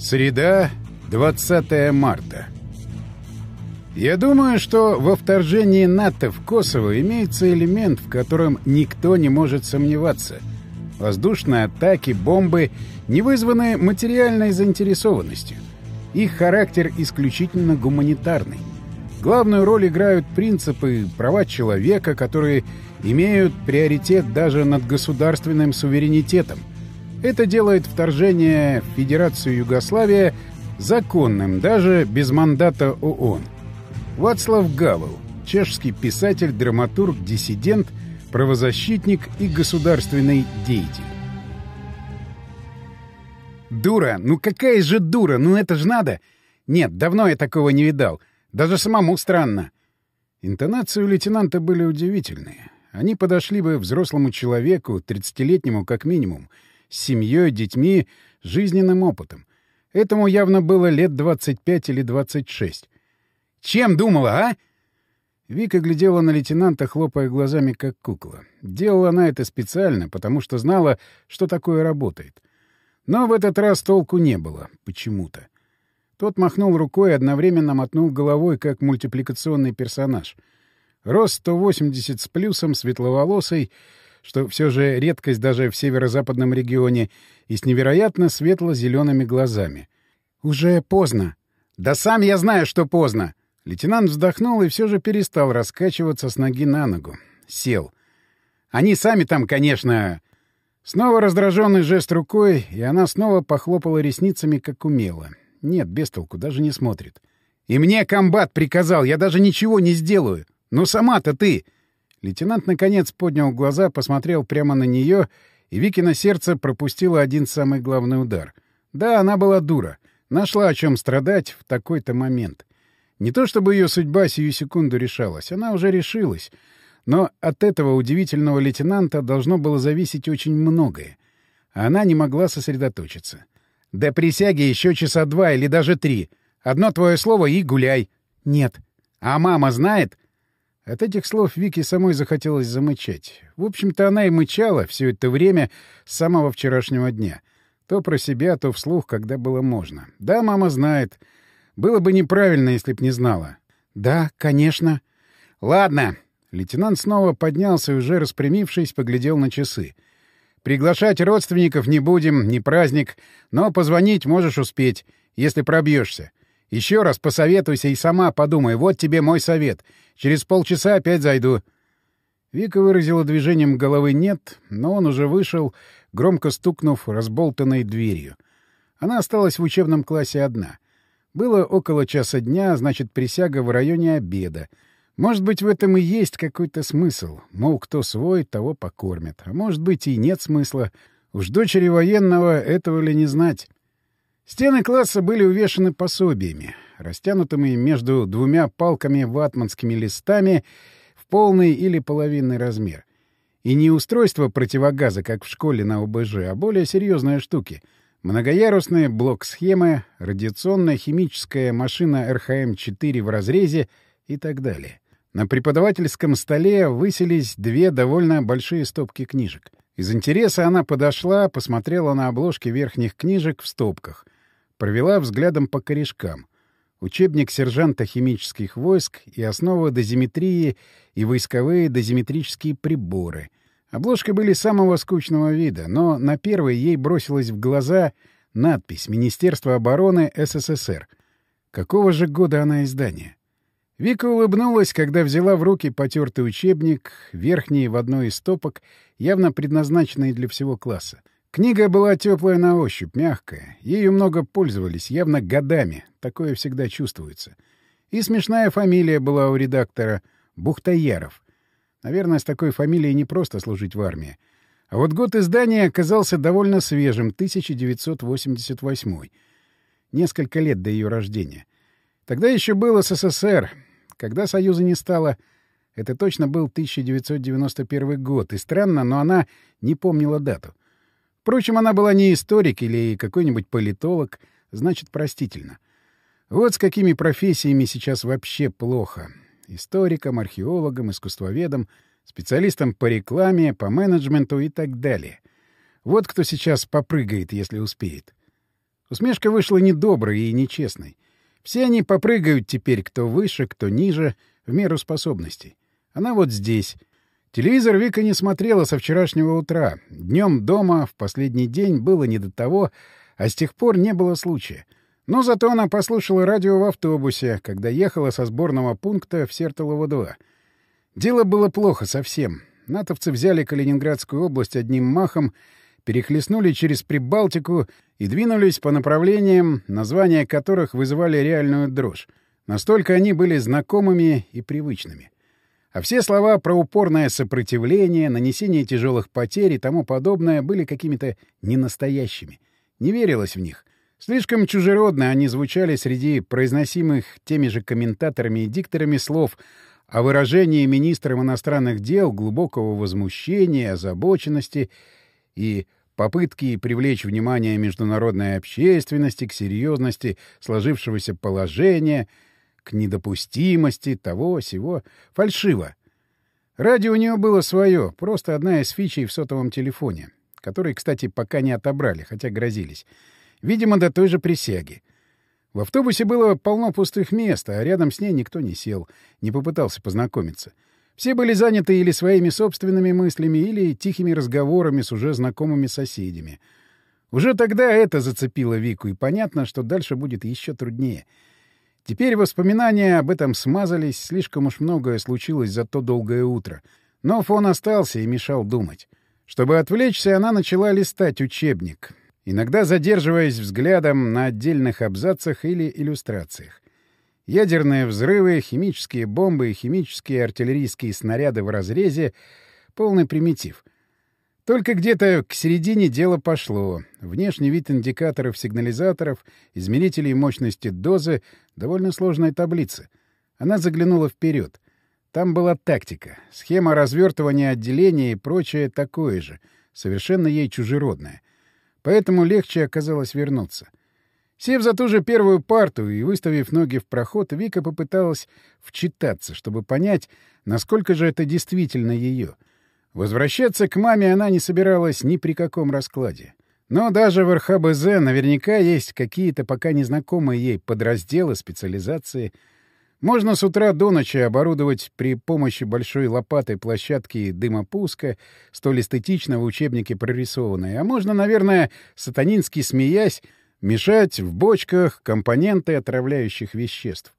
Среда, 20 марта. Я думаю, что во вторжении НАТО в Косово имеется элемент, в котором никто не может сомневаться. Воздушные атаки, бомбы не вызваны материальной заинтересованностью. Их характер исключительно гуманитарный. Главную роль играют принципы права человека, которые имеют приоритет даже над государственным суверенитетом. Это делает вторжение в Федерацию Югославия законным даже без мандата ООН. Вацлав Гавел, чешский писатель, драматург, диссидент, правозащитник и государственный деятель. «Дура! Ну какая же дура! Ну это ж надо! Нет, давно я такого не видал. Даже самому странно!» Интонации у лейтенанта были удивительные. Они подошли бы взрослому человеку, тридцатилетнему как минимум, с семьей, детьми, жизненным опытом. Этому явно было лет 25 или 26. «Чем думала, а?» Вика глядела на лейтенанта, хлопая глазами, как кукла. Делала она это специально, потому что знала, что такое работает. Но в этот раз толку не было, почему-то. Тот махнул рукой и одновременно мотнул головой, как мультипликационный персонаж. Рост 180 с плюсом, светловолосый, что все же редкость даже в северо-западном регионе, и с невероятно светло-зелеными глазами. «Уже поздно». «Да сам я знаю, что поздно!» Лейтенант вздохнул и все же перестал раскачиваться с ноги на ногу. Сел. «Они сами там, конечно...» Снова раздраженный жест рукой, и она снова похлопала ресницами, как умела. Нет, без толку, даже не смотрит. «И мне комбат приказал, я даже ничего не сделаю. Но сама-то ты...» Лейтенант, наконец, поднял глаза, посмотрел прямо на нее, и Викина сердце пропустило один самый главный удар. Да, она была дура. Нашла о чем страдать в такой-то момент. Не то чтобы ее судьба сию секунду решалась, она уже решилась. Но от этого удивительного лейтенанта должно было зависеть очень многое. Она не могла сосредоточиться. «До присяги еще часа два или даже три. Одно твое слово и гуляй». «Нет». «А мама знает?» От этих слов Вике самой захотелось замычать. В общем-то, она и мычала все это время с самого вчерашнего дня. То про себя, то вслух, когда было можно. Да, мама знает. Было бы неправильно, если б не знала. Да, конечно. Ладно. Лейтенант снова поднялся и, уже распрямившись, поглядел на часы. Приглашать родственников не будем, не праздник, но позвонить можешь успеть, если пробьешься. Еще раз посоветуйся и сама подумай. Вот тебе мой совет. Через полчаса опять зайду. Вика выразила движением головы «нет», но он уже вышел, громко стукнув разболтанной дверью. Она осталась в учебном классе одна. Было около часа дня, значит, присяга в районе обеда. Может быть, в этом и есть какой-то смысл. Мол, кто свой, того покормят. А может быть, и нет смысла. Уж дочери военного этого ли не знать. Стены класса были увешаны пособиями, растянутыми между двумя палками ватманскими листами в полный или половинный размер. И не устройство противогаза, как в школе на ОБЖ, а более серьезные штуки. Многоярусные блок-схемы, радиационная химическая машина РХМ-4 в разрезе и так далее. На преподавательском столе высились две довольно большие стопки книжек. Из интереса она подошла, посмотрела на обложки верхних книжек в стопках — Провела взглядом по корешкам. Учебник сержанта химических войск и основы дозиметрии и войсковые дозиметрические приборы. Обложки были самого скучного вида, но на первой ей бросилась в глаза надпись «Министерство обороны СССР». Какого же года она издания? Вика улыбнулась, когда взяла в руки потертый учебник, верхний в одной из стопок, явно предназначенный для всего класса. Книга была теплая на ощупь, мягкая. Ею много пользовались, явно годами. Такое всегда чувствуется. И смешная фамилия была у редактора — Бухтаяров. Наверное, с такой фамилией не просто служить в армии. А вот год издания оказался довольно свежим — 1988 Несколько лет до ее рождения. Тогда еще был СССР. Когда Союза не стало, это точно был 1991 год. И странно, но она не помнила дату. Впрочем, она была не историк или какой-нибудь политолог, значит, простительно. Вот с какими профессиями сейчас вообще плохо. Историкам, археологам, искусствоведам, специалистам по рекламе, по менеджменту и так далее. Вот кто сейчас попрыгает, если успеет. Усмешка вышла недоброй и нечестной. Все они попрыгают теперь, кто выше, кто ниже, в меру способностей. Она вот здесь. Телевизор Вика не смотрела со вчерашнего утра. Днем дома в последний день было не до того, а с тех пор не было случая. Но зато она послушала радио в автобусе, когда ехала со сборного пункта в Сертолово-2. Дело было плохо совсем. Натовцы взяли Калининградскую область одним махом, перехлестнули через Прибалтику и двинулись по направлениям, названия которых вызывали реальную дрожь. Настолько они были знакомыми и привычными. А все слова про упорное сопротивление, нанесение тяжелых потерь и тому подобное были какими-то ненастоящими. Не верилось в них. Слишком чужеродно они звучали среди произносимых теми же комментаторами и дикторами слов о выражении министром иностранных дел глубокого возмущения, озабоченности и попытки привлечь внимание международной общественности к серьезности сложившегося положения — к недопустимости того-сего. Фальшиво. Радио у нее было свое, просто одна из фичей в сотовом телефоне, который, кстати, пока не отобрали, хотя грозились. Видимо, до той же присяги. В автобусе было полно пустых мест, а рядом с ней никто не сел, не попытался познакомиться. Все были заняты или своими собственными мыслями, или тихими разговорами с уже знакомыми соседями. Уже тогда это зацепило Вику, и понятно, что дальше будет еще труднее — Теперь воспоминания об этом смазались, слишком уж многое случилось за то долгое утро. Но фон остался и мешал думать. Чтобы отвлечься, она начала листать учебник, иногда задерживаясь взглядом на отдельных абзацах или иллюстрациях. Ядерные взрывы, химические бомбы и химические артиллерийские снаряды в разрезе — полный примитив. Только где-то к середине дело пошло. Внешний вид индикаторов сигнализаторов, измерителей мощности дозы — довольно сложная таблица. Она заглянула вперед. Там была тактика, схема развертывания отделения и прочее такое же, совершенно ей чужеродное. Поэтому легче оказалось вернуться. Сев за ту же первую парту и выставив ноги в проход, Вика попыталась вчитаться, чтобы понять, насколько же это действительно ее — Возвращаться к маме она не собиралась ни при каком раскладе. Но даже в РХБЗ наверняка есть какие-то пока незнакомые ей подразделы, специализации. Можно с утра до ночи оборудовать при помощи большой лопатой площадки дымопуска, столь эстетично в учебнике прорисованной. А можно, наверное, сатанински смеясь, мешать в бочках компоненты отравляющих веществ.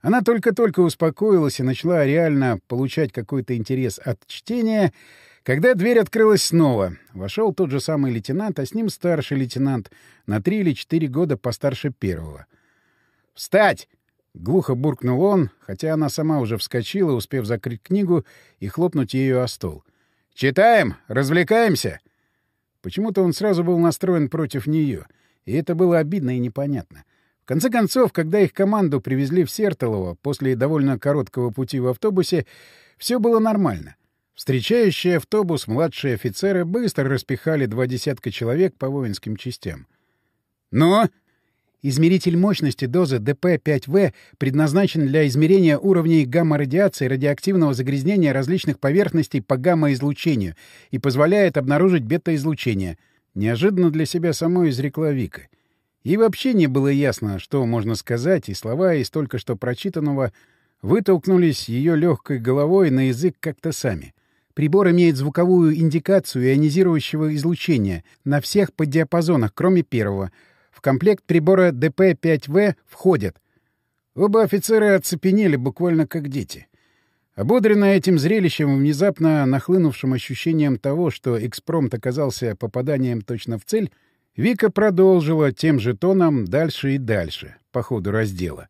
Она только-только успокоилась и начала реально получать какой-то интерес от чтения, когда дверь открылась снова. Вошел тот же самый лейтенант, а с ним старший лейтенант, на три или четыре года постарше первого. «Встать!» — глухо буркнул он, хотя она сама уже вскочила, успев закрыть книгу и хлопнуть ею о стол. «Читаем! Развлекаемся!» Почему-то он сразу был настроен против нее, и это было обидно и непонятно конце концов, когда их команду привезли в Сертолово после довольно короткого пути в автобусе, все было нормально. Встречающие автобус младшие офицеры быстро распихали два десятка человек по воинским частям. «Но...» Измеритель мощности дозы ДП-5В предназначен для измерения уровней гамма-радиации и радиоактивного загрязнения различных поверхностей по гамма-излучению и позволяет обнаружить бета-излучение. Неожиданно для себя самой изрекла Вика. Ей вообще не было ясно, что можно сказать, и слова из только что прочитанного вытолкнулись ее легкой головой на язык как-то сами. Прибор имеет звуковую индикацию ионизирующего излучения на всех поддиапазонах, кроме первого. В комплект прибора ДП-5В входят. Оба офицера оцепенели буквально как дети. Ободренная этим зрелищем и внезапно нахлынувшим ощущением того, что экспромт оказался попаданием точно в цель, Вика продолжила тем же тоном дальше и дальше, по ходу раздела.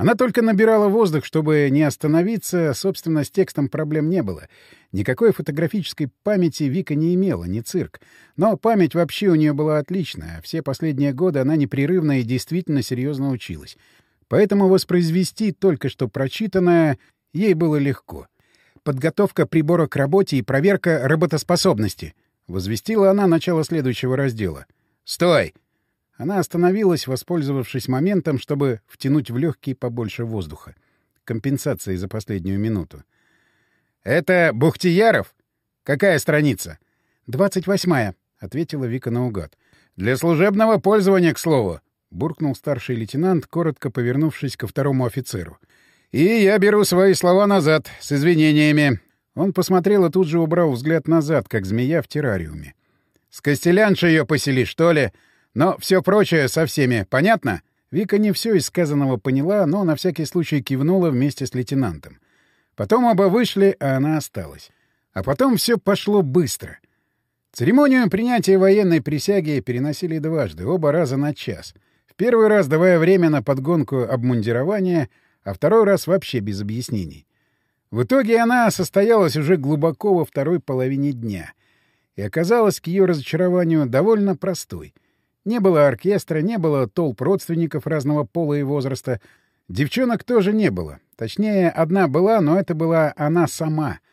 Она только набирала воздух, чтобы не остановиться, собственно, с текстом проблем не было. Никакой фотографической памяти Вика не имела, не цирк. Но память вообще у нее была отличная. Все последние годы она непрерывно и действительно серьезно училась. Поэтому воспроизвести только что прочитанное ей было легко. Подготовка прибора к работе и проверка работоспособности — Возвестила она начало следующего раздела. «Стой!» Она остановилась, воспользовавшись моментом, чтобы втянуть в легкие побольше воздуха. Компенсации за последнюю минуту. «Это Бухтияров? Какая страница?» «Двадцать восьмая», — ответила Вика наугад. Для служебного пользования, к слову, — буркнул старший лейтенант, коротко повернувшись ко второму офицеру. «И я беру свои слова назад, с извинениями». Он посмотрел и тут же убрал взгляд назад, как змея в террариуме. «С Костеляншей ее посели, что ли? Но все прочее со всеми, понятно?» Вика не все из сказанного поняла, но на всякий случай кивнула вместе с лейтенантом. Потом оба вышли, а она осталась. А потом все пошло быстро. Церемонию принятия военной присяги переносили дважды, оба раза на час. В первый раз давая время на подгонку обмундирования, а второй раз вообще без объяснений. В итоге она состоялась уже глубоко во второй половине дня и оказалась к ее разочарованию довольно простой. Не было оркестра, не было толп родственников разного пола и возраста. Девчонок тоже не было. Точнее, одна была, но это была она сама —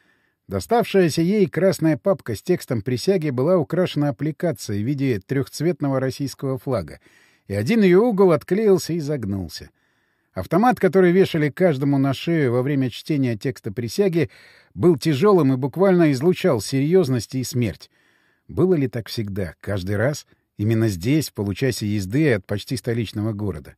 Доставшаяся ей красная папка с текстом присяги была украшена аппликацией в виде трехцветного российского флага, и один ее угол отклеился и загнулся. Автомат, который вешали каждому на шею во время чтения текста присяги, был тяжелым и буквально излучал серьезность и смерть. Было ли так всегда, каждый раз, именно здесь, в получасе езды от почти столичного города?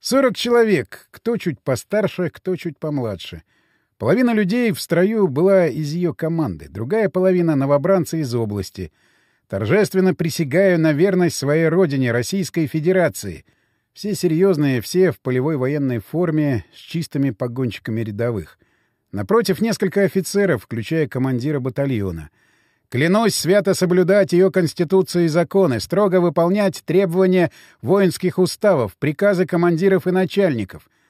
Сорок человек, кто чуть постарше, кто чуть помладше — Половина людей в строю была из ее команды, другая половина — новобранцы из области. Торжественно присягаю на верность своей родине, Российской Федерации. Все серьезные, все в полевой военной форме, с чистыми погонщиками рядовых. Напротив несколько офицеров, включая командира батальона. Клянусь свято соблюдать ее конституцию и законы, строго выполнять требования воинских уставов, приказы командиров и начальников —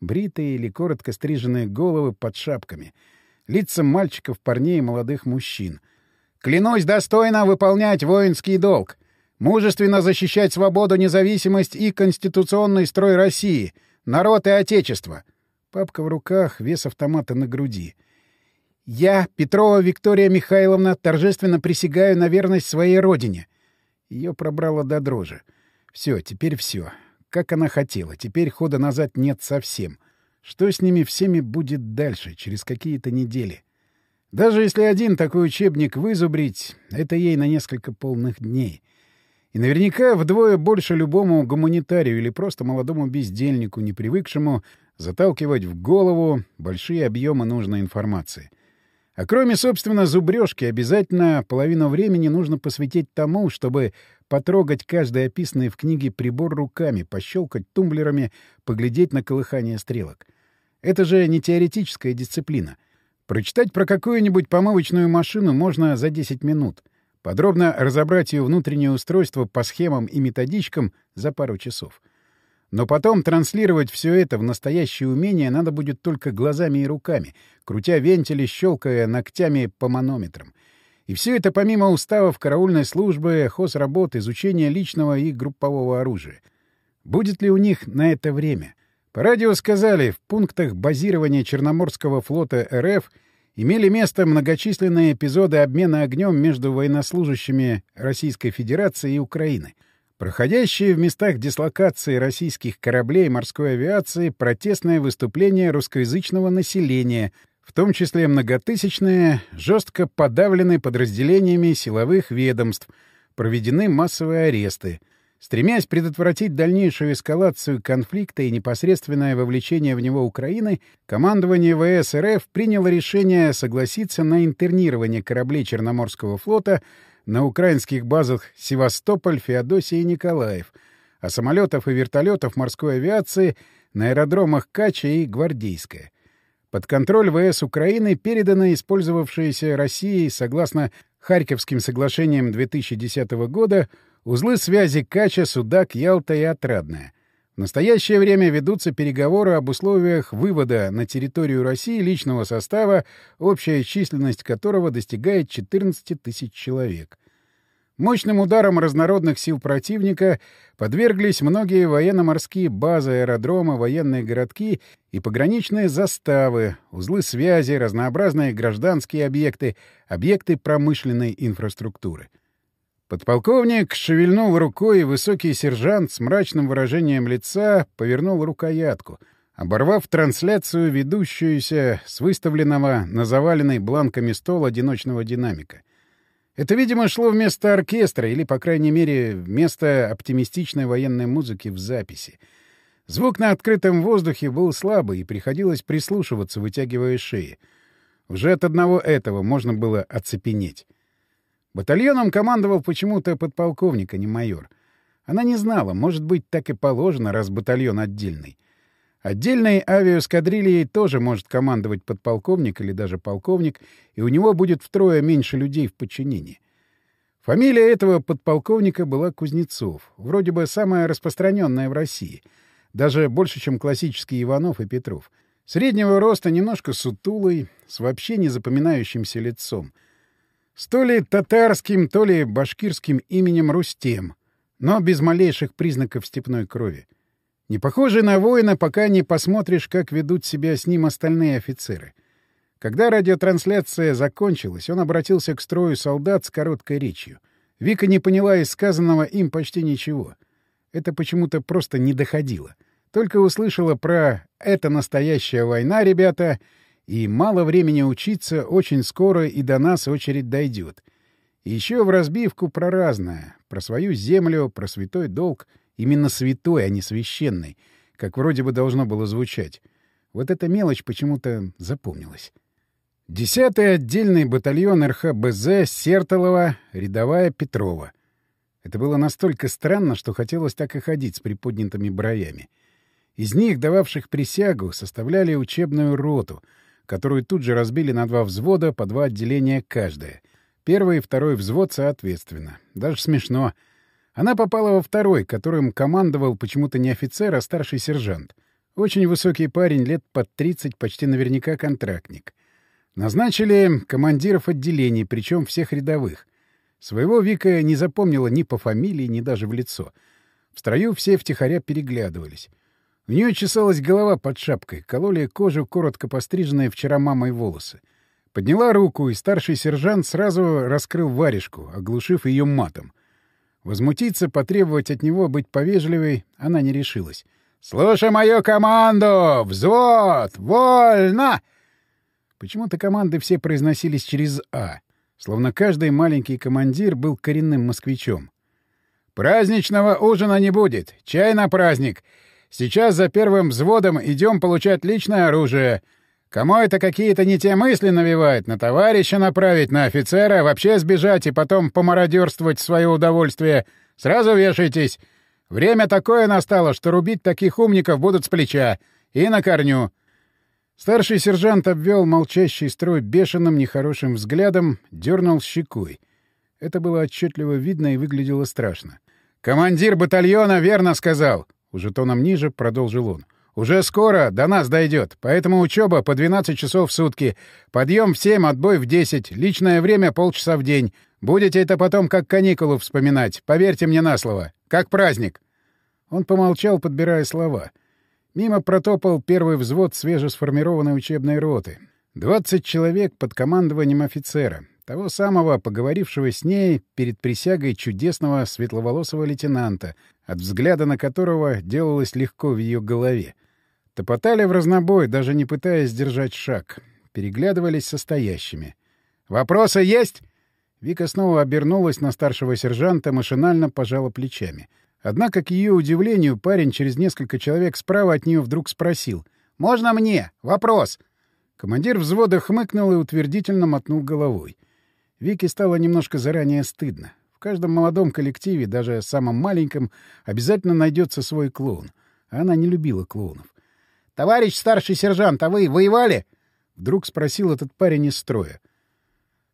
бритые или коротко стриженные головы под шапками, лица мальчиков, парней и молодых мужчин. «Клянусь достойно выполнять воинский долг, мужественно защищать свободу, независимость и конституционный строй России, народ и отечество». Папка в руках, вес автомата на груди. «Я, Петрова Виктория Михайловна, торжественно присягаю на верность своей родине». Ее пробрало до дрожи. Все, теперь все как она хотела. Теперь хода назад нет совсем. Что с ними всеми будет дальше, через какие-то недели? Даже если один такой учебник вызубрить, это ей на несколько полных дней. И наверняка вдвое больше любому гуманитарию или просто молодому бездельнику, не привыкшему заталкивать в голову большие объемы нужной информации. А кроме, собственно, зубрежки, обязательно половину времени нужно посвятить тому, чтобы потрогать каждый описанный в книге прибор руками, пощелкать тумблерами, поглядеть на колыхание стрелок. Это же не теоретическая дисциплина. Прочитать про какую-нибудь помывочную машину можно за 10 минут. Подробно разобрать ее внутреннее устройство по схемам и методичкам за пару часов. Но потом транслировать все это в настоящее умение надо будет только глазами и руками, крутя вентили, щелкая ногтями по манометрам. И все это помимо уставов караульной службы, хозработ, изучения личного и группового оружия. Будет ли у них на это время? По радио сказали, в пунктах базирования Черноморского флота РФ имели место многочисленные эпизоды обмена огнем между военнослужащими Российской Федерации и Украины — Проходящие в местах дислокации российских кораблей морской авиации протестное выступление русскоязычного населения, в том числе многотысячные, жестко подавлены подразделениями силовых ведомств, проведены массовые аресты. Стремясь предотвратить дальнейшую эскалацию конфликта и непосредственное вовлечение в него Украины, командование ВС РФ приняло решение согласиться на интернирование кораблей Черноморского флота на украинских базах Севастополь, Феодосия и Николаев, а самолетов и вертолетов морской авиации на аэродромах Кача и Гвардейская. Под контроль ВС Украины переданы использовавшиеся Россией, согласно Харьковским соглашениям 2010 года, узлы связи Кача, Судак, Ялта и Отрадная. В настоящее время ведутся переговоры об условиях вывода на территорию России личного состава, общая численность которого достигает 14 тысяч человек. Мощным ударом разнородных сил противника подверглись многие военно-морские базы, аэродромы, военные городки и пограничные заставы, узлы связи, разнообразные гражданские объекты, объекты промышленной инфраструктуры. Подполковник шевельнул рукой, и высокий сержант с мрачным выражением лица повернул рукоятку, оборвав трансляцию, ведущуюся с выставленного на заваленный бланками стол одиночного динамика. Это, видимо, шло вместо оркестра или, по крайней мере, вместо оптимистичной военной музыки в записи. Звук на открытом воздухе был слабый, и приходилось прислушиваться, вытягивая шеи. Уже от одного этого можно было оцепенеть. Батальоном командовал почему-то подполковник, а не майор. Она не знала, может быть, так и положено, раз батальон отдельный. Отдельной авиаскадрильей тоже может командовать подполковник или даже полковник, и у него будет втрое меньше людей в подчинении. Фамилия этого подполковника была Кузнецов, вроде бы самая распространенная в России — даже больше, чем классические Иванов и Петров. Среднего роста, немножко сутулый, с вообще не запоминающимся лицом. С то ли татарским, то ли башкирским именем Рустем, но без малейших признаков степной крови. Не похожий на воина, пока не посмотришь, как ведут себя с ним остальные офицеры. Когда радиотрансляция закончилась, он обратился к строю солдат с короткой речью. Вика не поняла из сказанного им почти ничего — это почему-то просто не доходило. Только услышала про «это настоящая война, ребята», и мало времени учиться, очень скоро и до нас очередь дойдет. Еще в разбивку про разное. Про свою землю, про святой долг. Именно святой, а не священный. Как вроде бы должно было звучать. Вот эта мелочь почему-то запомнилась. Десятый отдельный батальон РХБЗ Сертолова, рядовая Петрова. Это было настолько странно, что хотелось так и ходить с приподнятыми бровями. Из них, дававших присягу, составляли учебную роту, которую тут же разбили на два взвода по два отделения каждое. Первый и второй взвод соответственно. Даже смешно. Она попала во второй, которым командовал почему-то не офицер, а старший сержант. Очень высокий парень, лет под 30, почти наверняка контрактник. Назначили командиров отделений, причем всех рядовых. Своего Вика не запомнила ни по фамилии, ни даже в лицо. В строю все втихаря переглядывались. У нее чесалась голова под шапкой, кололи кожу коротко постриженные вчера мамой волосы. Подняла руку, и старший сержант сразу раскрыл варежку, оглушив ее матом. Возмутиться, потребовать от него быть повежливой она не решилась. «Слушай мою команду! Взвод! Вольно!» Почему-то команды все произносились через «А». Словно каждый маленький командир был коренным москвичом. «Праздничного ужина не будет. Чай на праздник. Сейчас за первым взводом идем получать личное оружие. Кому это какие-то не те мысли навевает? На товарища направить, на офицера, вообще сбежать и потом помародерствовать в свое удовольствие. Сразу вешайтесь. Время такое настало, что рубить таких умников будут с плеча. И на корню. Старший сержант обвел молчащий строй бешеным нехорошим взглядом, дернул щекой. Это было отчетливо видно и выглядело страшно. «Командир батальона верно сказал!» Уже тоном ниже продолжил он. «Уже скоро до нас дойдет, поэтому учеба по 12 часов в сутки. Подъем в 7, отбой в 10, личное время полчаса в день. Будете это потом как каникулу вспоминать, поверьте мне на слово. Как праздник!» Он помолчал, подбирая слова — Мимо протопал первый взвод свежесформированной учебной роты. Двадцать человек под командованием офицера, того самого, поговорившего с ней перед присягой чудесного светловолосого лейтенанта, от взгляда на которого делалось легко в ее голове. Топотали в разнобой, даже не пытаясь держать шаг. Переглядывались со стоящими. «Вопросы есть?» Вика снова обернулась на старшего сержанта, машинально пожала плечами. Однако, к ее удивлению, парень через несколько человек справа от нее вдруг спросил. «Можно мне? Вопрос!» Командир взвода хмыкнул и утвердительно мотнул головой. Вике стало немножко заранее стыдно. В каждом молодом коллективе, даже самом маленьком, обязательно найдется свой клоун. Она не любила клоунов. «Товарищ старший сержант, а вы воевали?» Вдруг спросил этот парень из строя.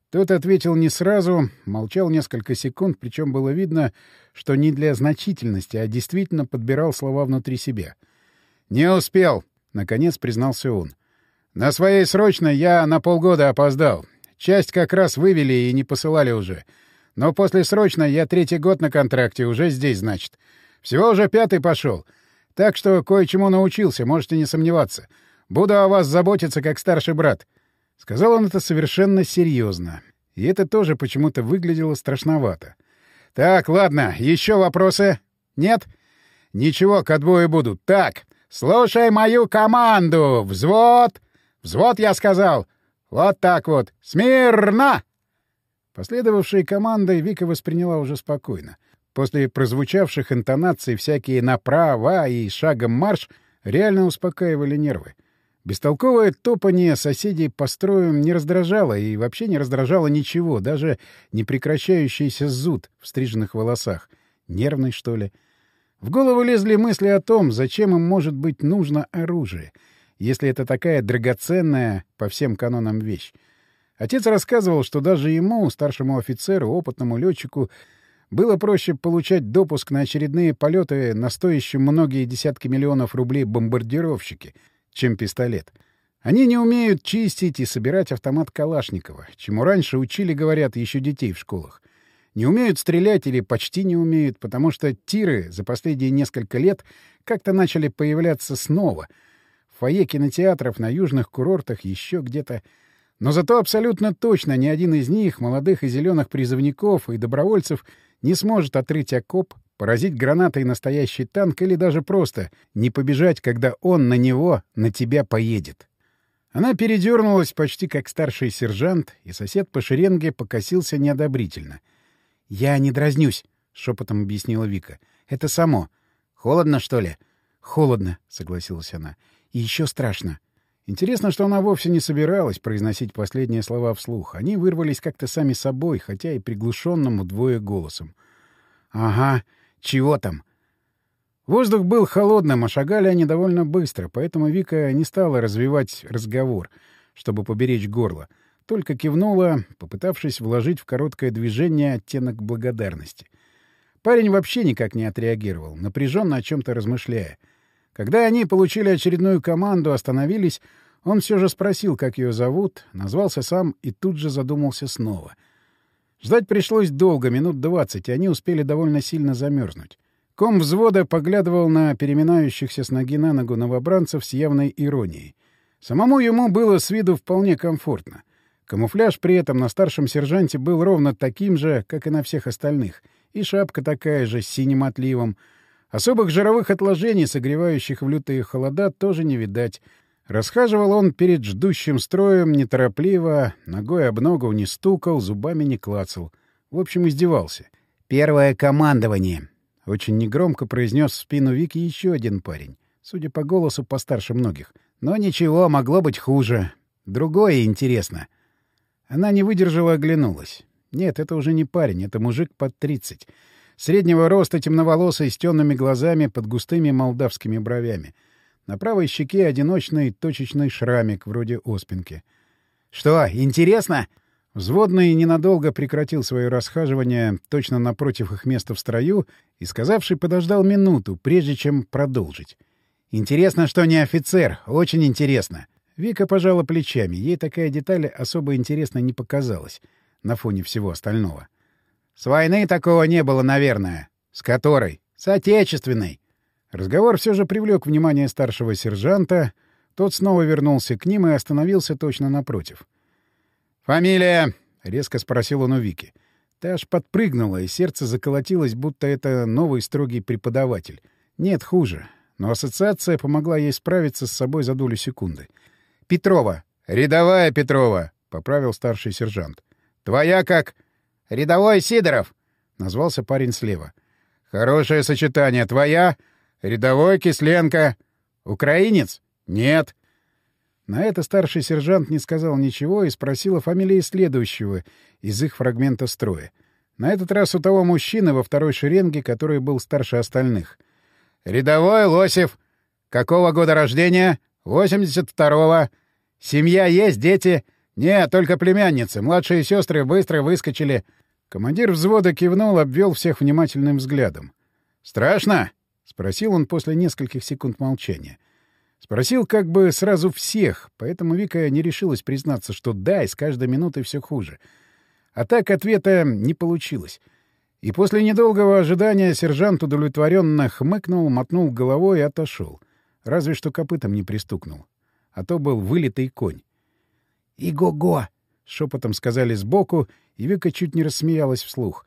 Тот ответил не сразу, молчал несколько секунд, причем было видно, что не для значительности, а действительно подбирал слова внутри себя. «Не успел», — наконец признался он. «На своей срочной я на полгода опоздал. Часть как раз вывели и не посылали уже. Но после срочной я третий год на контракте, уже здесь, значит. Всего уже пятый пошел. Так что кое-чему научился, можете не сомневаться. Буду о вас заботиться как старший брат. Сказал он это совершенно серьезно. И это тоже почему-то выглядело страшновато. «Так, ладно, еще вопросы? Нет? Ничего, к отбою буду. Так, слушай мою команду! Взвод! Взвод, я сказал! Вот так вот! Смирно!» Последовавшие команды Вика восприняла уже спокойно. После прозвучавших интонаций всякие «направо» и «шагом марш» реально успокаивали нервы. Бестолковое топание соседей по строям не раздражало и вообще не раздражало ничего, даже непрекращающийся зуд в стриженных волосах. Нервный, что ли? В голову лезли мысли о том, зачем им может быть нужно оружие, если это такая драгоценная по всем канонам вещь. Отец рассказывал, что даже ему, старшему офицеру, опытному летчику, было проще получать допуск на очередные полеты на стоящем многие десятки миллионов рублей бомбардировщики, чем пистолет. Они не умеют чистить и собирать автомат Калашникова, чему раньше учили, говорят, еще детей в школах. Не умеют стрелять или почти не умеют, потому что тиры за последние несколько лет как-то начали появляться снова. В фойе кинотеатров на южных курортах еще где-то. Но зато абсолютно точно ни один из них, молодых и зеленых призывников и добровольцев, не сможет отрыть окоп, поразить гранатой настоящий танк или даже просто не побежать, когда он на него, на тебя поедет. Она передернулась почти как старший сержант, и сосед по шеренге покосился неодобрительно — «Я не дразнюсь», — шепотом объяснила Вика. «Это само. Холодно, что ли?» «Холодно», — согласилась она. «И еще страшно». Интересно, что она вовсе не собиралась произносить последние слова вслух. Они вырвались как-то сами собой, хотя и приглушенным двое голосом. «Ага, чего там?» Воздух был холодным, а шагали они довольно быстро, поэтому Вика не стала развивать разговор, чтобы поберечь горло — только кивнула, попытавшись вложить в короткое движение оттенок благодарности. Парень вообще никак не отреагировал, напряженно о чем-то размышляя. Когда они получили очередную команду, остановились, он все же спросил, как ее зовут, назвался сам и тут же задумался снова. Ждать пришлось долго, минут двадцать, и они успели довольно сильно замерзнуть. Ком взвода поглядывал на переминающихся с ноги на ногу новобранцев с явной иронией. Самому ему было с виду вполне комфортно — Камуфляж при этом на старшем сержанте был ровно таким же, как и на всех остальных. И шапка такая же, с синим отливом. Особых жировых отложений, согревающих в лютые холода, тоже не видать. Расхаживал он перед ждущим строем неторопливо, ногой об ногу не стукал, зубами не клацал. В общем, издевался. «Первое командование!» — очень негромко произнес в спину Вики еще один парень. Судя по голосу, постарше многих. «Но ничего, могло быть хуже. Другое интересно. Она не выдержала, оглянулась. Нет, это уже не парень, это мужик под тридцать. Среднего роста, темноволосый, с темными глазами, под густыми молдавскими бровями. На правой щеке одиночный точечный шрамик, вроде оспинки. «Что, интересно?» Взводный ненадолго прекратил свое расхаживание точно напротив их места в строю и, сказавший, подождал минуту, прежде чем продолжить. «Интересно, что не офицер. Очень интересно. Вика пожала плечами. Ей такая деталь особо интересно не показалась на фоне всего остального. «С войны такого не было, наверное. С которой? С отечественной». Разговор все же привлек внимание старшего сержанта. Тот снова вернулся к ним и остановился точно напротив. «Фамилия?» — резко спросил он у Вики. Та аж подпрыгнула, и сердце заколотилось, будто это новый строгий преподаватель. Нет, хуже. Но ассоциация помогла ей справиться с собой за долю секунды. Петрова. Рядовая Петрова, поправил старший сержант. Твоя как? Рядовой Сидоров, назвался парень слева. Хорошее сочетание. Твоя? Рядовой Кисленко. Украинец? Нет. На это старший сержант не сказал ничего и спросил о фамилии следующего из их фрагмента строя. На этот раз у того мужчины во второй шеренге, который был старше остальных. «Рядовой Лосев. Какого года рождения?» «Восемьдесят второго. Семья есть, дети?» «Нет, только племянницы. Младшие сестры быстро выскочили». Командир взвода кивнул, обвел всех внимательным взглядом. «Страшно?» — спросил он после нескольких секунд молчания. Спросил как бы сразу всех, поэтому Вика не решилась признаться, что да, и с каждой минутой все хуже. А так ответа не получилось. И после недолгого ожидания сержант удовлетворенно хмыкнул, мотнул головой и отошел. Разве что копытом не пристукнул. А то был вылитый конь. «Иго-го!» — шепотом сказали сбоку, и Вика чуть не рассмеялась вслух.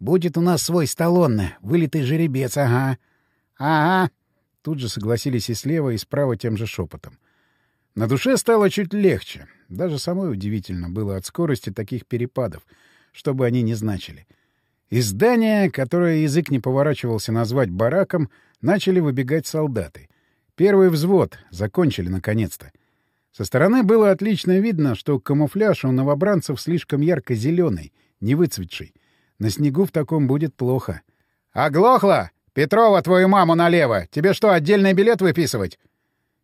«Будет у нас свой столонно, вылитый жеребец, ага». «Ага!» — тут же согласились и слева, и справа тем же шепотом. На душе стало чуть легче. Даже самой удивительно было от скорости таких перепадов, что бы они ни значили. Из здания, которое язык не поворачивался назвать бараком, начали выбегать солдаты. Первый взвод. Закончили, наконец-то. Со стороны было отлично видно, что камуфляж у новобранцев слишком ярко-зеленый, не выцветший. На снегу в таком будет плохо. «Оглохла! Петрова, твою маму налево! Тебе что, отдельный билет выписывать?»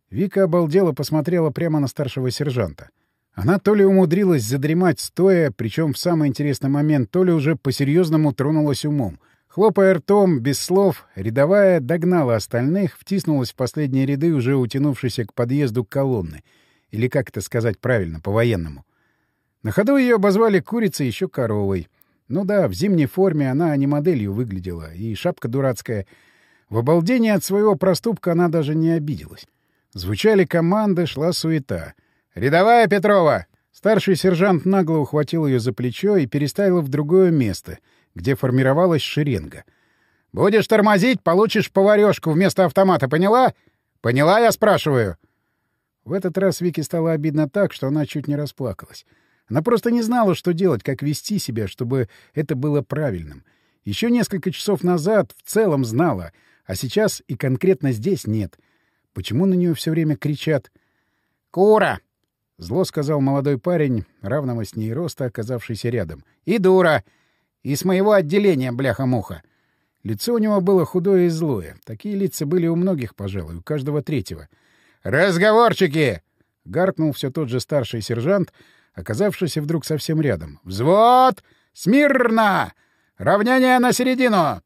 Вика обалдела посмотрела прямо на старшего сержанта. Она то ли умудрилась задремать стоя, причем в самый интересный момент, то ли уже по-серьезному тронулась умом. Хлопая ртом, без слов, рядовая догнала остальных, втиснулась в последние ряды, уже утянувшейся к подъезду колонны. Или как это сказать правильно, по-военному. На ходу ее обозвали курицей еще коровой. Ну да, в зимней форме она не моделью выглядела, и шапка дурацкая. В обалдении от своего проступка она даже не обиделась. Звучали команды, шла суета. «Рядовая Петрова!» Старший сержант нагло ухватил ее за плечо и переставил в другое место, где формировалась шеренга. «Будешь тормозить, получишь поварешку вместо автомата, поняла? Поняла, я спрашиваю?» В этот раз Вике стало обидно так, что она чуть не расплакалась. Она просто не знала, что делать, как вести себя, чтобы это было правильным. Еще несколько часов назад в целом знала, а сейчас и конкретно здесь нет — Почему на нее все время кричат? «Кура!» — зло сказал молодой парень, равного с ней роста, оказавшийся рядом. «И дура! И с моего отделения, бляха-муха!» Лицо у него было худое и злое. Такие лица были у многих, пожалуй, у каждого третьего. «Разговорчики!» — гаркнул все тот же старший сержант, оказавшийся вдруг совсем рядом. «Взвод! Смирно! Равнение на середину!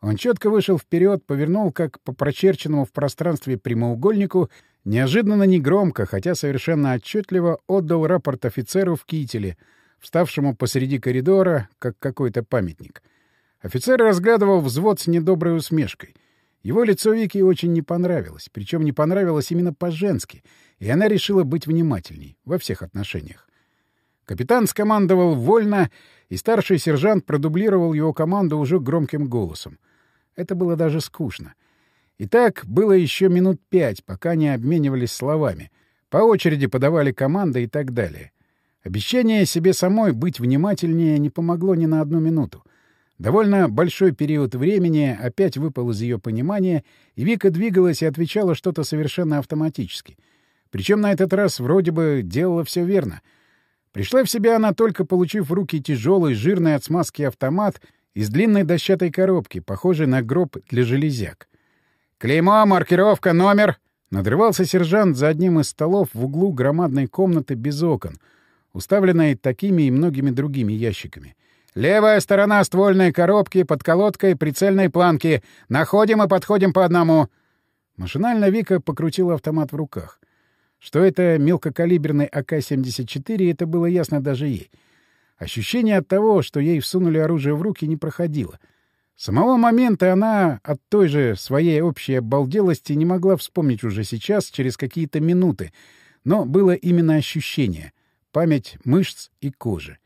Он четко вышел вперед, повернул как по прочерченному в пространстве прямоугольнику, неожиданно негромко, хотя совершенно отчетливо отдал рапорт офицеру в кителе, вставшему посреди коридора, как какой-то памятник. Офицер разглядывал взвод с недоброй усмешкой. Его лицо Вики очень не понравилось, причем не понравилось именно по-женски, и она решила быть внимательней во всех отношениях. Капитан скомандовал вольно, и старший сержант продублировал его команду уже громким голосом — это было даже скучно. И так было еще минут пять, пока не обменивались словами. По очереди подавали команды и так далее. Обещание себе самой быть внимательнее не помогло ни на одну минуту. Довольно большой период времени опять выпал из ее понимания, и Вика двигалась и отвечала что-то совершенно автоматически. Причем на этот раз вроде бы делала все верно. Пришла в себя она только получив в руки тяжелый, жирный от смазки автомат — из длинной дощатой коробки, похожей на гроб для железяк. «Клеймо, маркировка, номер!» Надрывался сержант за одним из столов в углу громадной комнаты без окон, уставленной такими и многими другими ящиками. «Левая сторона ствольной коробки под колодкой прицельной планки. Находим и подходим по одному». Машинально Вика покрутила автомат в руках. Что это мелкокалиберный АК-74, это было ясно даже ей — Ощущение от того, что ей всунули оружие в руки, не проходило. С самого момента она от той же своей общей обалделости не могла вспомнить уже сейчас, через какие-то минуты, но было именно ощущение — память мышц и кожи.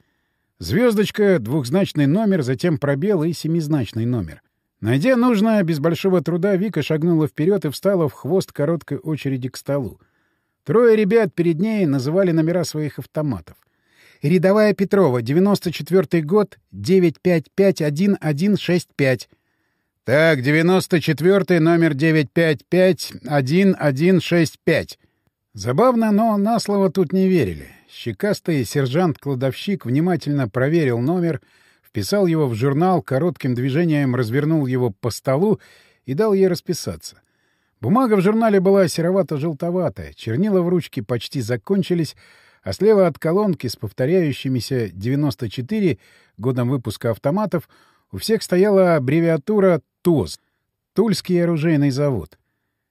Звездочка, двухзначный номер, затем пробел и семизначный номер. Найдя нужное, без большого труда Вика шагнула вперед и встала в хвост короткой очереди к столу. Трое ребят перед ней называли номера своих автоматов. Рядовая Петрова, 94-й год, 9551165. Так, 94-й, номер 9551165. Забавно, но на слово тут не верили. Щекастый сержант-кладовщик внимательно проверил номер, вписал его в журнал, коротким движением развернул его по столу и дал ей расписаться. Бумага в журнале была серовато-желтоватая, чернила в ручке почти закончились, а слева от колонки с повторяющимися 94 годом выпуска автоматов у всех стояла аббревиатура ТОЗ — Тульский оружейный завод.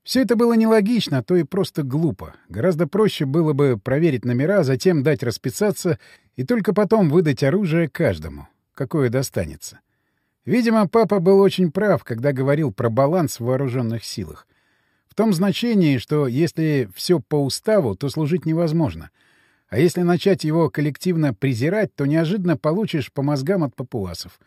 Все это было нелогично, а то и просто глупо. Гораздо проще было бы проверить номера, затем дать расписаться и только потом выдать оружие каждому, какое достанется. Видимо, папа был очень прав, когда говорил про баланс в вооруженных силах. В том значении, что если все по уставу, то служить невозможно — а если начать его коллективно презирать, то неожиданно получишь по мозгам от папуасов.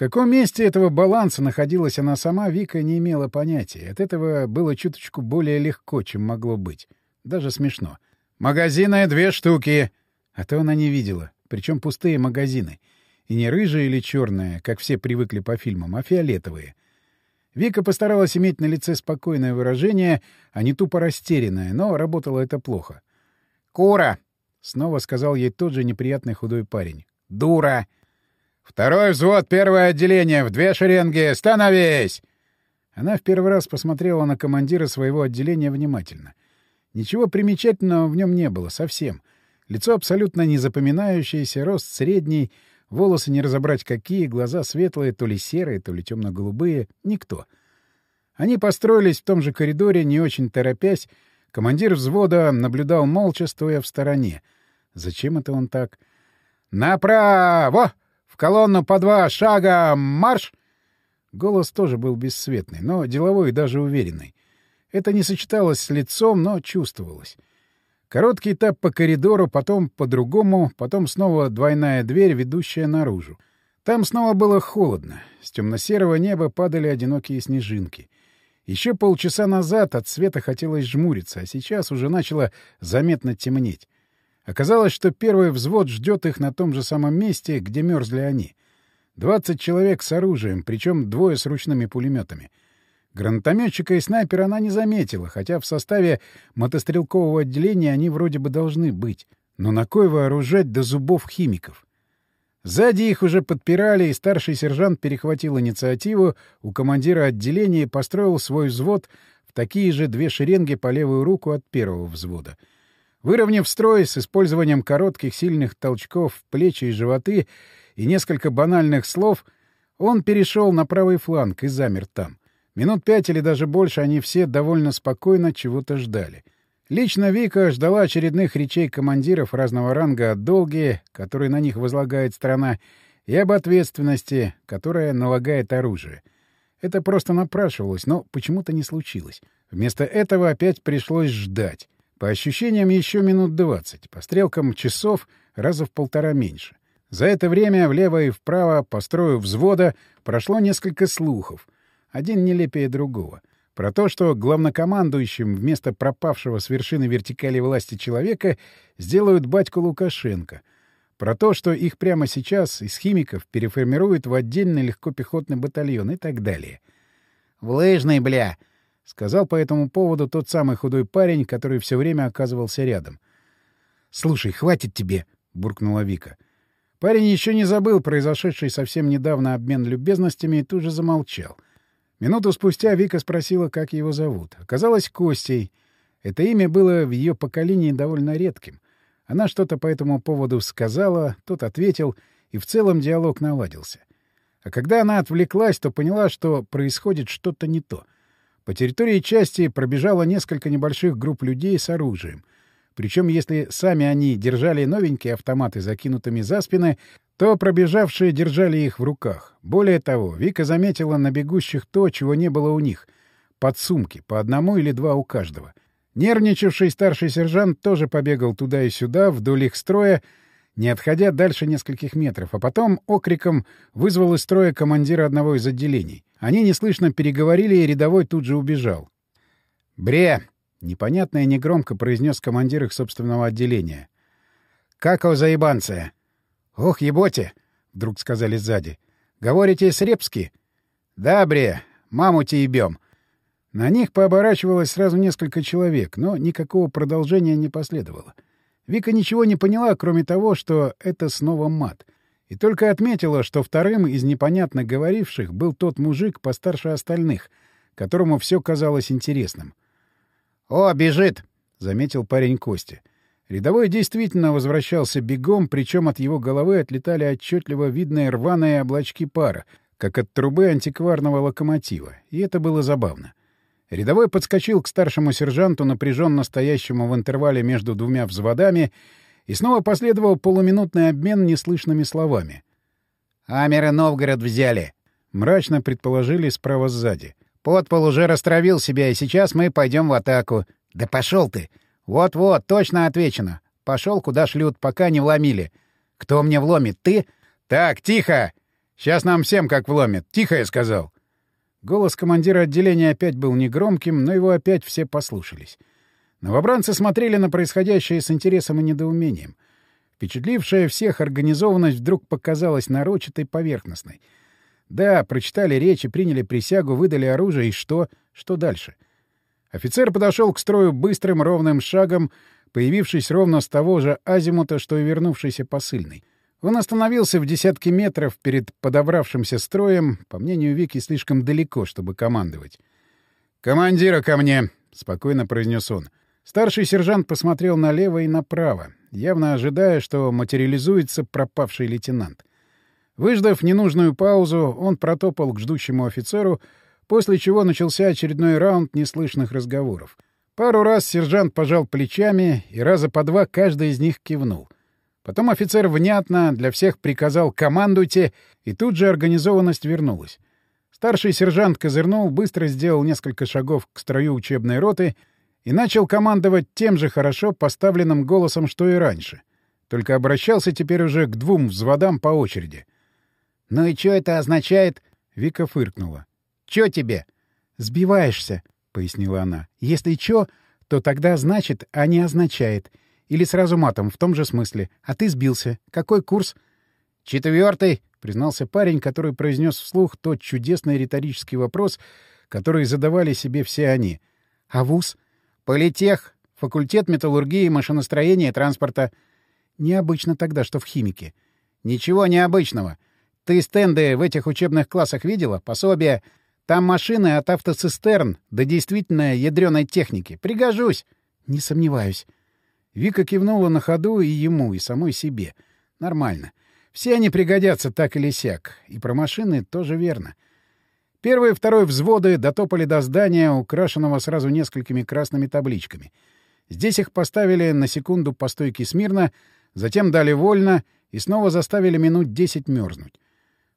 Каком месте этого баланса находилась она сама, Вика не имела понятия. От этого было чуточку более легко, чем могло быть. Даже смешно. «Магазины две штуки!» А то она не видела. Причем пустые магазины. И не рыжие или черные, как все привыкли по фильмам, а фиолетовые. Вика постаралась иметь на лице спокойное выражение, а не тупо растерянное, но работало это плохо. «Кура!» — снова сказал ей тот же неприятный худой парень. «Дура!» «Второй взвод, первое отделение, в две шеренги, становись!» Она в первый раз посмотрела на командира своего отделения внимательно. Ничего примечательного в нем не было, совсем. Лицо абсолютно незапоминающееся, рост средний, волосы не разобрать какие, глаза светлые, то ли серые, то ли темно-голубые. Никто. Они построились в том же коридоре, не очень торопясь. Командир взвода наблюдал молча, стоя в стороне. Зачем это он так? «Направо! В колонну по два шага! Марш!» Голос тоже был бесцветный, но деловой и даже уверенный. Это не сочеталось с лицом, но чувствовалось. Короткий этап по коридору, потом по-другому, потом снова двойная дверь, ведущая наружу. Там снова было холодно. С темно-серого неба падали одинокие снежинки. Еще полчаса назад от света хотелось жмуриться, а сейчас уже начало заметно темнеть. Оказалось, что первый взвод ждет их на том же самом месте, где мерзли они. Двадцать человек с оружием, причем двое с ручными пулеметами. Гранатометчика и снайпера она не заметила, хотя в составе мотострелкового отделения они вроде бы должны быть. Но на кой вооружать до зубов химиков? Сзади их уже подпирали, и старший сержант перехватил инициативу у командира отделения и построил свой взвод в такие же две шеренги по левую руку от первого взвода. Выровняв строй с использованием коротких сильных толчков в плечи и животы, и несколько банальных слов, он перешел на правый фланг и замер там. Минут пять или даже больше они все довольно спокойно чего-то ждали. Лично Вика ждала очередных речей командиров разного ранга о долге, который на них возлагает страна, и об ответственности, которая налагает оружие. Это просто напрашивалось, но почему-то не случилось. Вместо этого опять пришлось ждать. По ощущениям, еще минут двадцать, по стрелкам часов раза в полтора меньше. За это время влево и вправо, по строю взвода, прошло несколько слухов. Один нелепее другого. Про то, что главнокомандующим вместо пропавшего с вершины вертикали власти человека сделают батьку Лукашенко. Про то, что их прямо сейчас из химиков переформируют в отдельный легкопехотный батальон и так далее. «В лыжный, бля!» — сказал по этому поводу тот самый худой парень, который все время оказывался рядом. «Слушай, хватит тебе!» — буркнула Вика. — Парень еще не забыл произошедший совсем недавно обмен любезностями и тут же замолчал. Минуту спустя Вика спросила, как его зовут. Оказалось, Костей. Это имя было в ее поколении довольно редким. Она что-то по этому поводу сказала, тот ответил, и в целом диалог наладился. А когда она отвлеклась, то поняла, что происходит что-то не то. По территории части пробежало несколько небольших групп людей с оружием — причем, если сами они держали новенькие автоматы закинутыми за спины, то пробежавшие держали их в руках. Более того, Вика заметила на бегущих то, чего не было у них — подсумки, по одному или два у каждого. Нервничавший старший сержант тоже побегал туда и сюда, вдоль их строя, не отходя дальше нескольких метров, а потом окриком вызвал из строя командира одного из отделений. Они неслышно переговорили, и рядовой тут же убежал. «Бре!» Непонятно и негромко произнес командир их собственного отделения. «Как его заебанция?» «Ох, еботе!» — вдруг сказали сзади. «Говорите с-репски?» «Да, бре, маму те ебем». На них пооборачивалось сразу несколько человек, но никакого продолжения не последовало. Вика ничего не поняла, кроме того, что это снова мат. И только отметила, что вторым из непонятно говоривших был тот мужик постарше остальных, которому все казалось интересным. «О, бежит!» — заметил парень Кости. Рядовой действительно возвращался бегом, причем от его головы отлетали отчетливо видные рваные облачки пара, как от трубы антикварного локомотива, и это было забавно. Рядовой подскочил к старшему сержанту, напряженно стоящему в интервале между двумя взводами, и снова последовал полуминутный обмен неслышными словами. «Амеры Новгород взяли!» — мрачно предположили справа сзади. Подпол уже растравил себя, и сейчас мы пойдем в атаку. Да пошел ты! Вот-вот, точно отвечено. Пошел, куда шлют, пока не вломили. Кто мне вломит? Ты? Так, тихо! Сейчас нам всем как вломит. Тихо, я сказал. Голос командира отделения опять был негромким, но его опять все послушались. Новобранцы смотрели на происходящее с интересом и недоумением. Впечатлившая всех организованность вдруг показалась нарочатой поверхностной. Да, прочитали речи, приняли присягу, выдали оружие, и что? Что дальше? Офицер подошел к строю быстрым ровным шагом, появившись ровно с того же азимута, что и вернувшийся посыльный. Он остановился в десятке метров перед подобравшимся строем, по мнению Вики, слишком далеко, чтобы командовать. «Командира ко мне!» — спокойно произнес он. Старший сержант посмотрел налево и направо, явно ожидая, что материализуется пропавший лейтенант. Выждав ненужную паузу, он протопал к ждущему офицеру, после чего начался очередной раунд неслышных разговоров. Пару раз сержант пожал плечами, и раза по два каждый из них кивнул. Потом офицер внятно для всех приказал «командуйте», и тут же организованность вернулась. Старший сержант козырнул, быстро сделал несколько шагов к строю учебной роты и начал командовать тем же хорошо поставленным голосом, что и раньше. Только обращался теперь уже к двум взводам по очереди. «Ну и что это означает?» — Вика фыркнула. «Чё тебе?» «Сбиваешься», — пояснила она. «Если чё, то тогда значит, а не означает. Или сразу матом, в том же смысле. А ты сбился. Какой курс?» «Четвертый», — признался парень, который произнес вслух тот чудесный риторический вопрос, который задавали себе все они. «А вуз?» «Политех. Факультет металлургии, машиностроения и транспорта». «Необычно тогда, что в химике». «Ничего необычного. Ты стенды в этих учебных классах видела? Пособия? Там машины от автоцистерн до действительно ядреной техники. Пригожусь!» «Не сомневаюсь». Вика кивнула на ходу и ему, и самой себе. Нормально. Все они пригодятся так или сяк. И про машины тоже верно. Первый и второй взводы дотопали до здания, украшенного сразу несколькими красными табличками. Здесь их поставили на секунду по стойке смирно, затем дали вольно и снова заставили минут десять мерзнуть.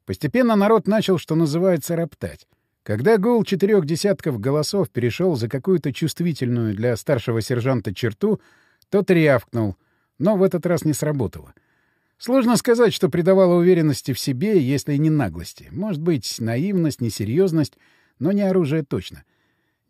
Постепенно народ начал, что называется, роптать. Когда гул четырех десятков голосов перешел за какую-то чувствительную для старшего сержанта черту — тот рявкнул, но в этот раз не сработало. Сложно сказать, что придавало уверенности в себе, если не наглости. Может быть, наивность, несерьезность, но не оружие точно.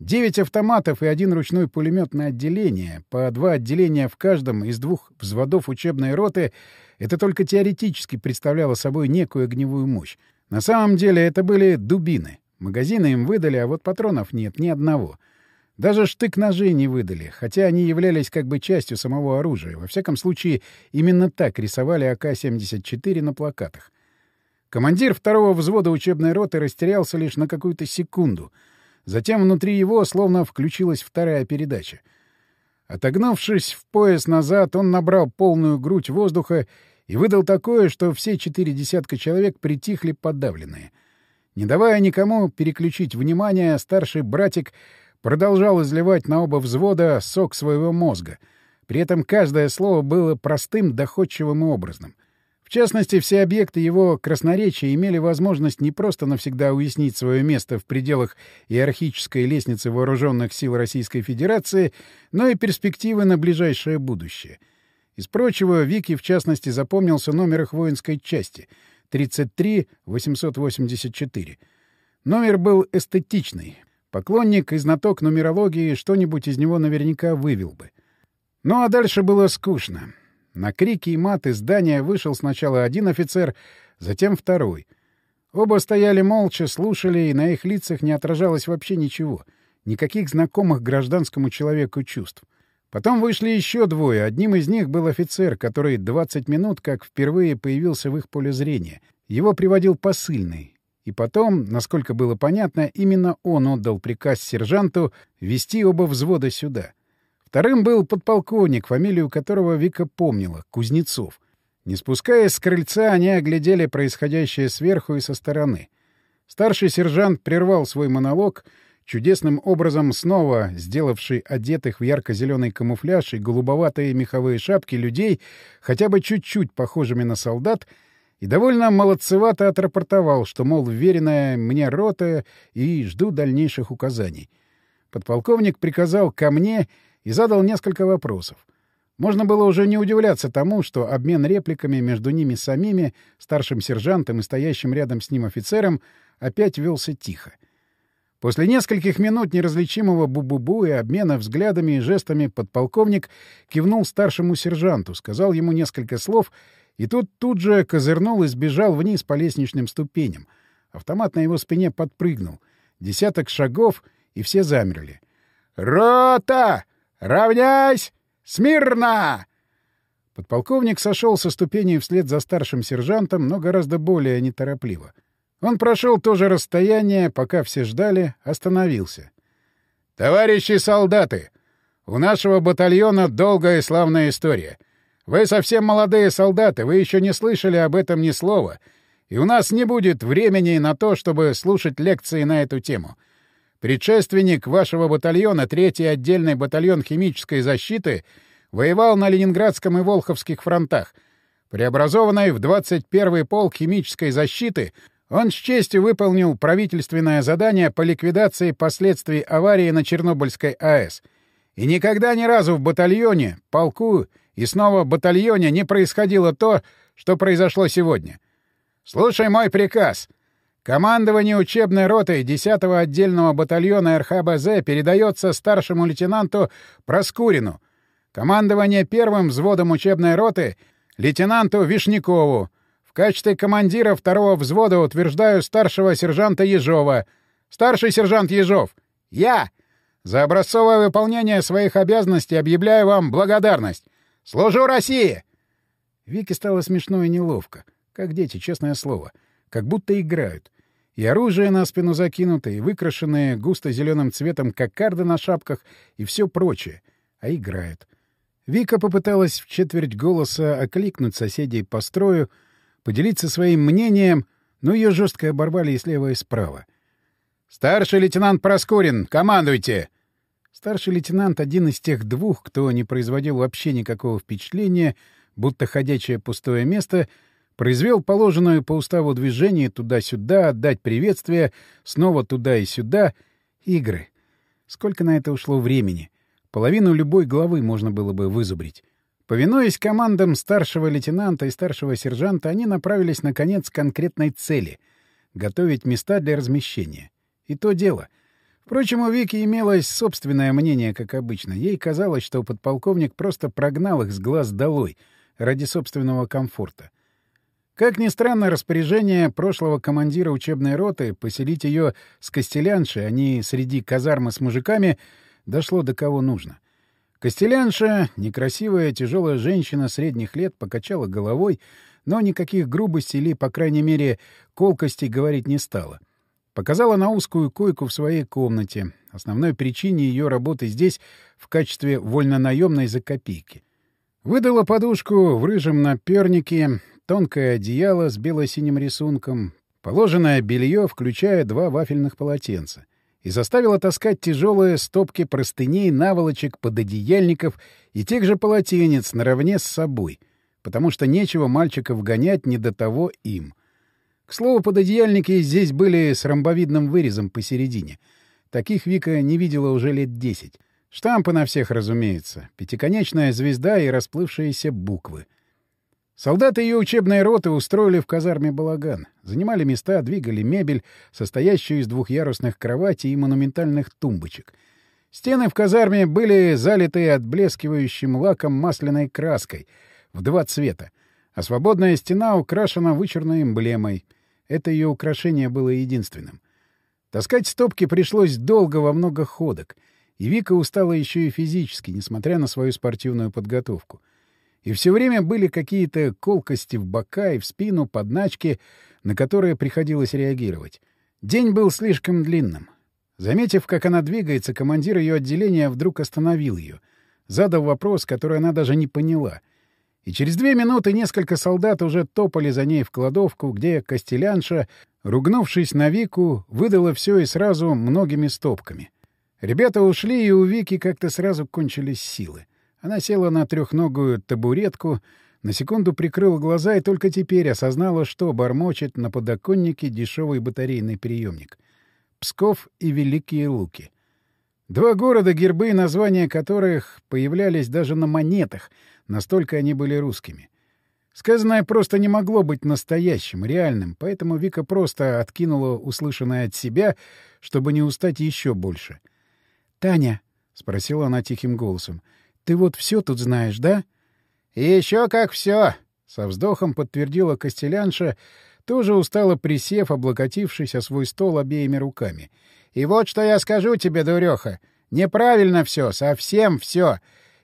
Девять автоматов и один ручной пулемет на отделение, по два отделения в каждом из двух взводов учебной роты — это только теоретически представляло собой некую огневую мощь. На самом деле это были дубины. Магазины им выдали, а вот патронов нет ни одного — даже штык-ножи не выдали, хотя они являлись как бы частью самого оружия. Во всяком случае, именно так рисовали АК-74 на плакатах. Командир второго взвода учебной роты растерялся лишь на какую-то секунду. Затем внутри его словно включилась вторая передача. Отогнувшись в пояс назад, он набрал полную грудь воздуха и выдал такое, что все четыре десятка человек притихли подавленные. Не давая никому переключить внимание, старший братик — продолжал изливать на оба взвода сок своего мозга. При этом каждое слово было простым, доходчивым и образным. В частности, все объекты его красноречия имели возможность не просто навсегда уяснить свое место в пределах иерархической лестницы вооруженных сил Российской Федерации, но и перспективы на ближайшее будущее. Из прочего, Вики, в частности, запомнился номер их воинской части — 33-884. Номер был эстетичный, Поклонник и знаток нумерологии что-нибудь из него наверняка вывел бы. Ну а дальше было скучно. На крики и мат из здания вышел сначала один офицер, затем второй. Оба стояли молча, слушали, и на их лицах не отражалось вообще ничего. Никаких знакомых гражданскому человеку чувств. Потом вышли еще двое. Одним из них был офицер, который 20 минут как впервые появился в их поле зрения. Его приводил посыльный. И потом, насколько было понятно, именно он отдал приказ сержанту вести оба взвода сюда. Вторым был подполковник, фамилию которого Вика помнила — Кузнецов. Не спускаясь с крыльца, они оглядели происходящее сверху и со стороны. Старший сержант прервал свой монолог, чудесным образом снова сделавший одетых в ярко-зеленый камуфляж и голубоватые меховые шапки людей хотя бы чуть-чуть похожими на солдат — и довольно молодцевато отрапортовал, что, мол, веренная мне рота и жду дальнейших указаний. Подполковник приказал ко мне и задал несколько вопросов. Можно было уже не удивляться тому, что обмен репликами между ними самими, старшим сержантом и стоящим рядом с ним офицером, опять велся тихо. После нескольких минут неразличимого бу-бу-бу и обмена взглядами и жестами подполковник кивнул старшему сержанту, сказал ему несколько слов, и тот тут же козырнул и сбежал вниз по лестничным ступеням. Автомат на его спине подпрыгнул. Десяток шагов, и все замерли. «Рота! Равняйсь! Смирно!» Подполковник сошел со ступеней вслед за старшим сержантом, но гораздо более неторопливо. Он прошел то же расстояние, пока все ждали, остановился. «Товарищи солдаты! У нашего батальона долгая и славная история. Вы совсем молодые солдаты, вы еще не слышали об этом ни слова, и у нас не будет времени на то, чтобы слушать лекции на эту тему. Предшественник вашего батальона, третий отдельный батальон химической защиты, воевал на Ленинградском и Волховских фронтах. Преобразованный в 21-й полк химической защиты — он с честью выполнил правительственное задание по ликвидации последствий аварии на Чернобыльской АЭС. И никогда ни разу в батальоне, полку и снова в батальоне не происходило то, что произошло сегодня. Слушай мой приказ. Командование учебной роты 10-го отдельного батальона РХБЗ передается старшему лейтенанту Проскурину. Командование первым взводом учебной роты — лейтенанту Вишнякову — в качестве командира второго взвода утверждаю старшего сержанта Ежова. Старший сержант Ежов. Я! За образцовое выполнение своих обязанностей объявляю вам благодарность. Служу России!» Вике стало смешно и неловко. Как дети, честное слово. Как будто играют. И оружие на спину закинуто, и выкрашенные густо зеленым цветом кокарды на шапках, и все прочее. А играют. Вика попыталась в четверть голоса окликнуть соседей по строю, поделиться своим мнением, но ее жестко оборвали и слева, и справа. «Старший лейтенант Проскурин, командуйте!» Старший лейтенант — один из тех двух, кто не производил вообще никакого впечатления, будто ходячее пустое место, произвел положенную по уставу движение туда-сюда, отдать приветствие, снова туда и сюда. Игры. Сколько на это ушло времени? Половину любой главы можно было бы вызубрить. Повинуясь командам старшего лейтенанта и старшего сержанта, они направились, наконец, к конкретной цели — готовить места для размещения. И то дело. Впрочем, у Вики имелось собственное мнение, как обычно. Ей казалось, что подполковник просто прогнал их с глаз долой ради собственного комфорта. Как ни странно, распоряжение прошлого командира учебной роты поселить ее с костеляншей, а не среди казармы с мужиками, дошло до кого нужно. Костелянша, некрасивая, тяжелая женщина средних лет, покачала головой, но никаких грубостей или, по крайней мере, колкостей говорить не стала. Показала на узкую койку в своей комнате, основной причине ее работы здесь в качестве вольнонаемной за копейки. Выдала подушку в рыжем напернике, тонкое одеяло с бело-синим рисунком, положенное белье, включая два вафельных полотенца — и заставила таскать тяжелые стопки простыней, наволочек, пододеяльников и тех же полотенец наравне с собой, потому что нечего мальчиков гонять не до того им. К слову, пододеяльники здесь были с ромбовидным вырезом посередине. Таких Вика не видела уже лет десять. Штампы на всех, разумеется, пятиконечная звезда и расплывшиеся буквы. Солдаты ее учебной роты устроили в казарме балаган. Занимали места, двигали мебель, состоящую из двухъярусных кроватей и монументальных тумбочек. Стены в казарме были залиты отблескивающим лаком масляной краской в два цвета, а свободная стена украшена вычурной эмблемой. Это ее украшение было единственным. Таскать стопки пришлось долго во много ходок, и Вика устала еще и физически, несмотря на свою спортивную подготовку — и все время были какие-то колкости в бока и в спину, подначки, на которые приходилось реагировать. День был слишком длинным. Заметив, как она двигается, командир ее отделения вдруг остановил ее. Задал вопрос, который она даже не поняла. И через две минуты несколько солдат уже топали за ней в кладовку, где Костелянша, ругнувшись на Вику, выдала все и сразу многими стопками. Ребята ушли, и у Вики как-то сразу кончились силы. Она села на трехногую табуретку, на секунду прикрыла глаза и только теперь осознала, что бормочет на подоконнике дешевый батарейный приемник. Псков и Великие Луки. Два города, гербы и названия которых появлялись даже на монетах, настолько они были русскими. Сказанное просто не могло быть настоящим, реальным, поэтому Вика просто откинула услышанное от себя, чтобы не устать еще больше. «Таня», — спросила она тихим голосом, — «ты вот все тут знаешь, да?» «Еще как все!» — со вздохом подтвердила Костелянша, тоже устало присев, облокотившись о свой стол обеими руками. «И вот что я скажу тебе, дуреха. Неправильно все, совсем все.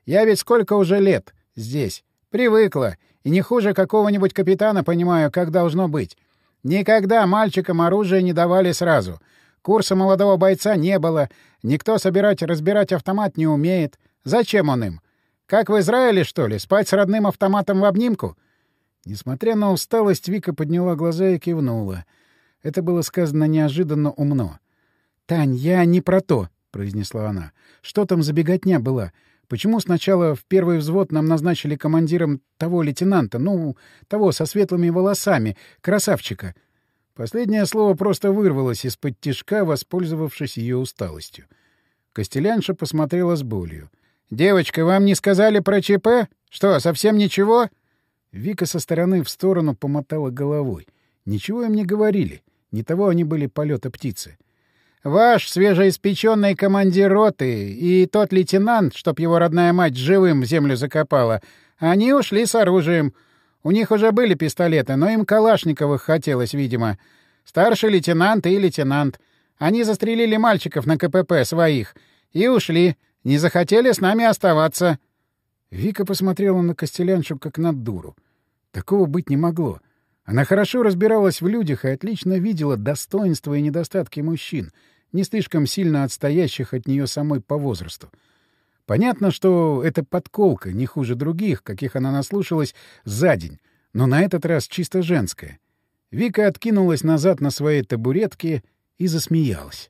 Я ведь сколько уже лет здесь. Привыкла. И не хуже какого-нибудь капитана понимаю, как должно быть. Никогда мальчикам оружие не давали сразу. Курса молодого бойца не было. Никто собирать-разбирать автомат не умеет. Зачем он им? Как в Израиле, что ли, спать с родным автоматом в обнимку? Несмотря на усталость, Вика подняла глаза и кивнула. Это было сказано неожиданно умно. «Тань, я не про то», — произнесла она. «Что там за беготня была? Почему сначала в первый взвод нам назначили командиром того лейтенанта, ну, того со светлыми волосами, красавчика? Последнее слово просто вырвалось из-под тишка, воспользовавшись ее усталостью. Костелянша посмотрела с болью. «Девочка, вам не сказали про ЧП? Что, совсем ничего?» Вика со стороны в сторону помотала головой. Ничего им не говорили. Не того они были полета птицы. Ваш свежеиспеченный командир роты и тот лейтенант, чтоб его родная мать живым в землю закопала, они ушли с оружием. У них уже были пистолеты, но им Калашниковых хотелось, видимо. Старший лейтенант и лейтенант. Они застрелили мальчиков на КПП своих и ушли. Не захотели с нами оставаться. Вика посмотрела на Костеляншу как на дуру. Такого быть не могло. Она хорошо разбиралась в людях и отлично видела достоинства и недостатки мужчин, не слишком сильно отстоящих от нее самой по возрасту. Понятно, что это подколка, не хуже других, каких она наслушалась за день, но на этот раз чисто женская. Вика откинулась назад на своей табуретке и засмеялась.